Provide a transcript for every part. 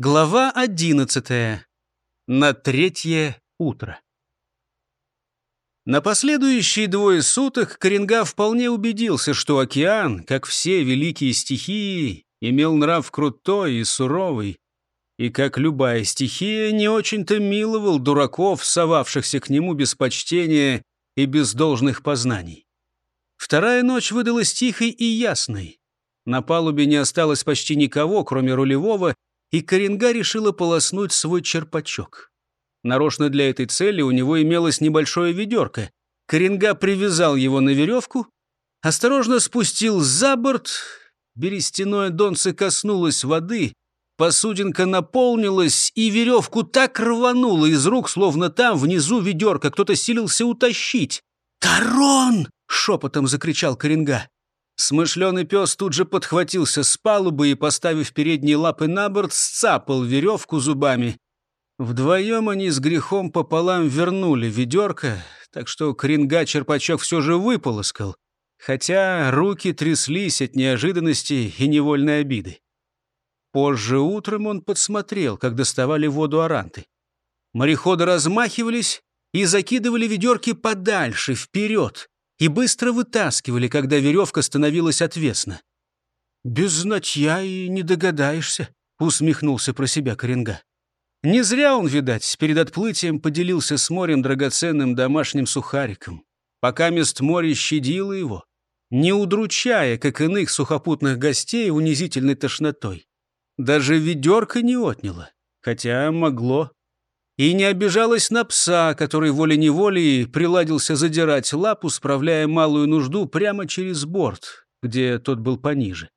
Глава одиннадцатая. На третье утро. На последующие двое суток Коренга вполне убедился, что океан, как все великие стихии, имел нрав крутой и суровый, и, как любая стихия, не очень-то миловал дураков, совавшихся к нему без почтения и без должных познаний. Вторая ночь выдалась тихой и ясной. На палубе не осталось почти никого, кроме рулевого, и Коренга решила полоснуть свой черпачок. Нарочно для этой цели у него имелось небольшое ведерко. Коренга привязал его на веревку, осторожно спустил за борт, берестяное донце коснулось воды, посудинка наполнилась, и веревку так рвануло из рук, словно там, внизу ведерка, кто-то силился утащить. «Тарон!» — шепотом закричал Коренга. Смышленый пес тут же подхватился с палубы и, поставив передние лапы на борт, сцапал веревку зубами. Вдвоем они с грехом пополам вернули ведерко, так что кринга черпачок все же выполоскал, хотя руки тряслись от неожиданности и невольной обиды. Позже утром он подсмотрел, как доставали воду оранты. Мореходы размахивались и закидывали ведерки подальше, вперед, и быстро вытаскивали, когда веревка становилась отвесна. «Без знатья и не догадаешься», — усмехнулся про себя Коренга. Не зря он, видать, перед отплытием поделился с морем драгоценным домашним сухариком. Пока мест море щадило его, не удручая, как иных сухопутных гостей, унизительной тошнотой. Даже ведерко не отняло, хотя могло и не обижалась на пса, который волей-неволей приладился задирать лапу, справляя малую нужду прямо через борт, где тот был пониже.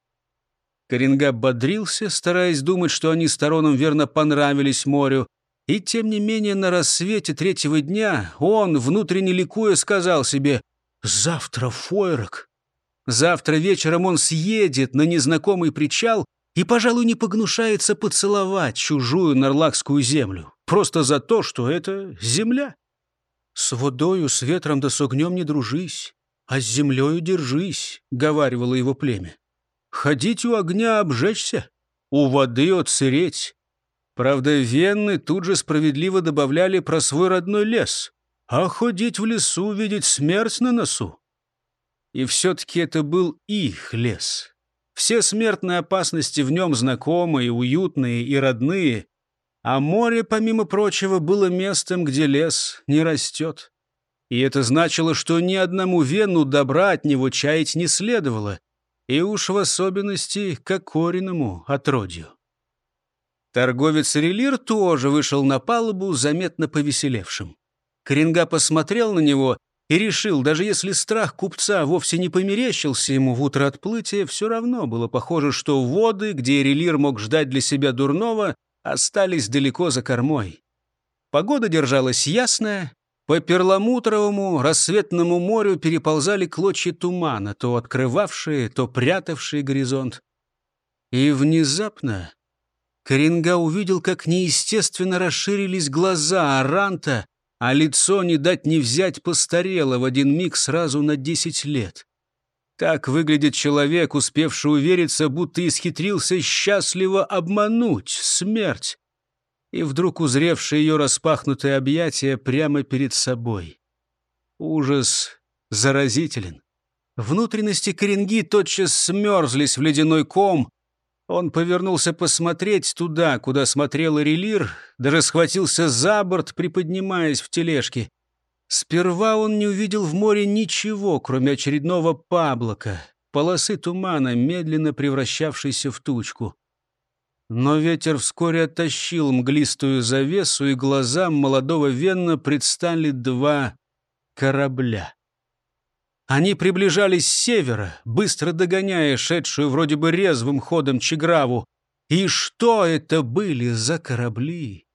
Коренга бодрился, стараясь думать, что они с Тароном верно понравились морю, и тем не менее на рассвете третьего дня он, внутренне ликуя, сказал себе «Завтра фойрок». Завтра вечером он съедет на незнакомый причал и, пожалуй, не погнушается поцеловать чужую нарлакскую землю. Просто за то, что это земля. «С водою, с ветром да с огнем не дружись, а с землею держись», — говаривало его племя. «Ходить у огня обжечься, у воды отсыреть». Правда, венны тут же справедливо добавляли про свой родной лес. А ходить в лесу, видеть смерть на носу. И все-таки это был их лес. Все смертные опасности в нем знакомые, уютные и родные, а море, помимо прочего, было местом, где лес не растет. И это значило, что ни одному вену добра от него чаять не следовало, и уж в особенности к окоренному отродью. Торговец Релир тоже вышел на палубу, заметно повеселевшим. Коренга посмотрел на него и решил, даже если страх купца вовсе не померещился ему в утро отплытия, все равно было похоже, что воды, где Релир мог ждать для себя дурного, остались далеко за кормой. Погода держалась ясная, по перламутровому рассветному морю переползали клочья тумана, то открывавшие, то прятавшие горизонт. И внезапно Коренга увидел, как неестественно расширились глаза Аранта, а лицо не дать не взять постарело в один миг сразу на десять лет. Так выглядит человек, успевший увериться, будто исхитрился счастливо обмануть смерть, и вдруг узревший ее распахнутые объятия прямо перед собой. Ужас заразителен. Внутренности коренги тотчас смерзлись в ледяной ком. Он повернулся посмотреть туда, куда смотрел Релир, даже схватился за борт, приподнимаясь в тележке. Сперва он не увидел в море ничего, кроме очередного паблока, полосы тумана, медленно превращавшейся в тучку. Но ветер вскоре оттащил мглистую завесу, и глазам молодого Венна предстали два корабля. Они приближались с севера, быстро догоняя шедшую вроде бы резвым ходом Чиграву. И что это были за корабли?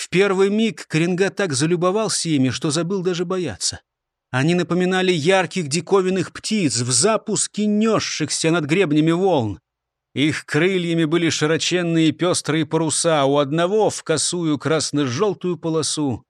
В первый миг Коренга так залюбовался ими, что забыл даже бояться. Они напоминали ярких диковинных птиц в запуске несшихся над гребнями волн. Их крыльями были широченные пестрые паруса, у одного в косую красно-желтую полосу,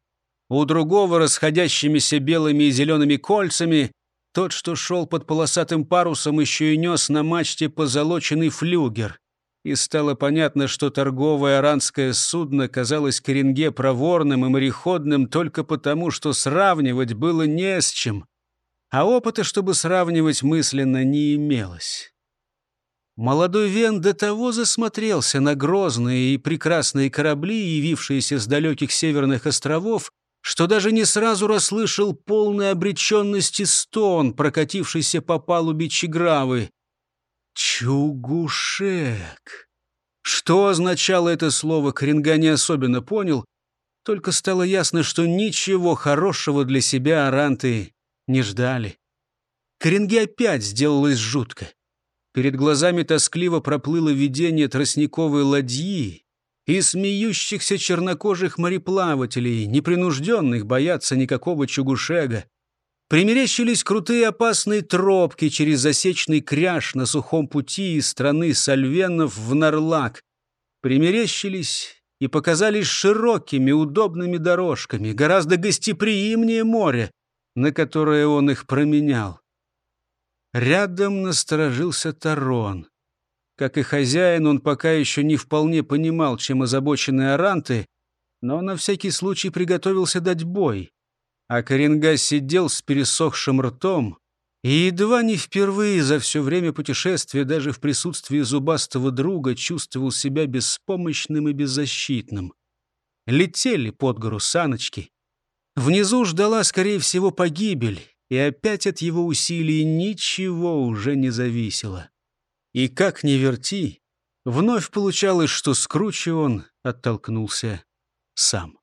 у другого расходящимися белыми и зелеными кольцами. Тот, что шел под полосатым парусом, еще и нес на мачте позолоченный флюгер. И стало понятно, что торговое аранское судно казалось Коренге проворным и мореходным только потому, что сравнивать было не с чем, а опыта, чтобы сравнивать мысленно, не имелось. Молодой Вен до того засмотрелся на грозные и прекрасные корабли, явившиеся с далеких северных островов, что даже не сразу расслышал полной обреченности стон, прокатившийся по палубе Чигравы. «Чугушек!» Что означало это слово, Кринга не особенно понял, только стало ясно, что ничего хорошего для себя аранты не ждали. Коренге опять сделалось жутко. Перед глазами тоскливо проплыло видение тростниковой ладьи и смеющихся чернокожих мореплавателей, непринужденных бояться никакого чугушега. Примерещились крутые опасные тропки через засечный кряж на сухом пути из страны Сальвенов в Нарлак. Примерещились и показались широкими, удобными дорожками, гораздо гостеприимнее моря, на которое он их променял. Рядом насторожился Тарон. Как и хозяин, он пока еще не вполне понимал, чем озабочены аранты, но на всякий случай приготовился дать бой. А Коренга сидел с пересохшим ртом и едва не впервые за все время путешествия, даже в присутствии зубастого друга, чувствовал себя беспомощным и беззащитным. Летели под гору саночки. Внизу ждала, скорее всего, погибель, и опять от его усилий ничего уже не зависело. И как ни верти, вновь получалось, что с он оттолкнулся сам.